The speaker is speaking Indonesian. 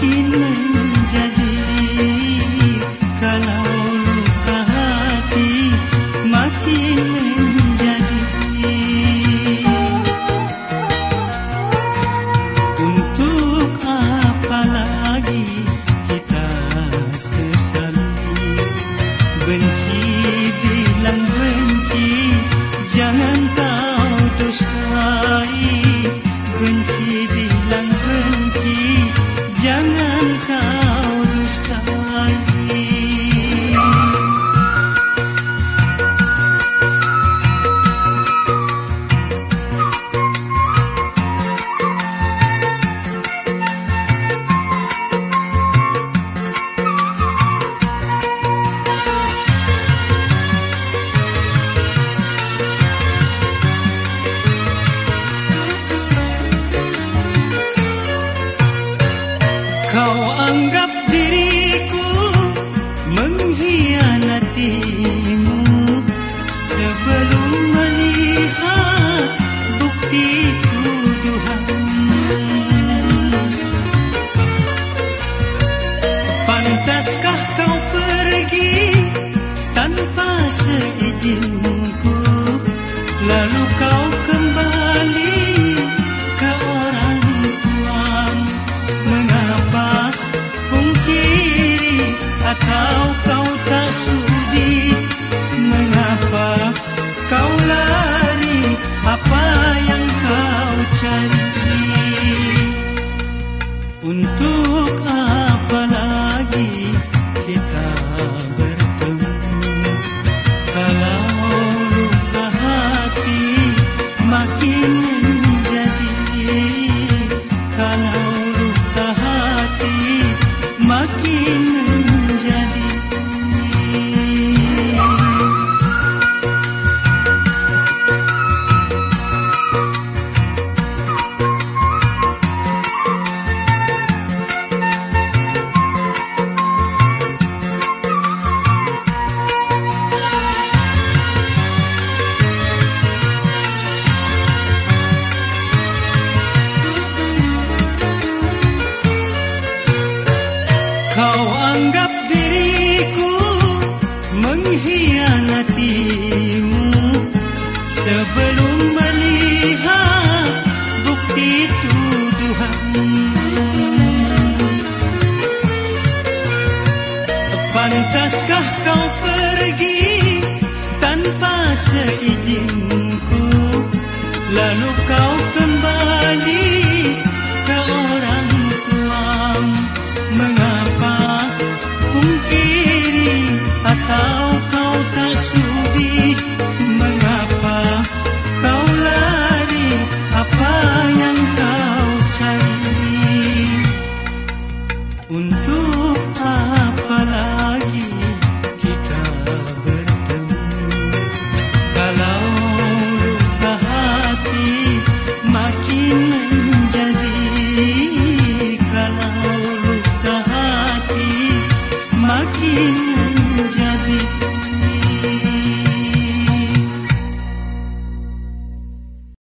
sin Kau anggap diri you Untuk apa lagi kita bertemu? Kalau luka hati makin menjadi Kalau luka hati makin menjadi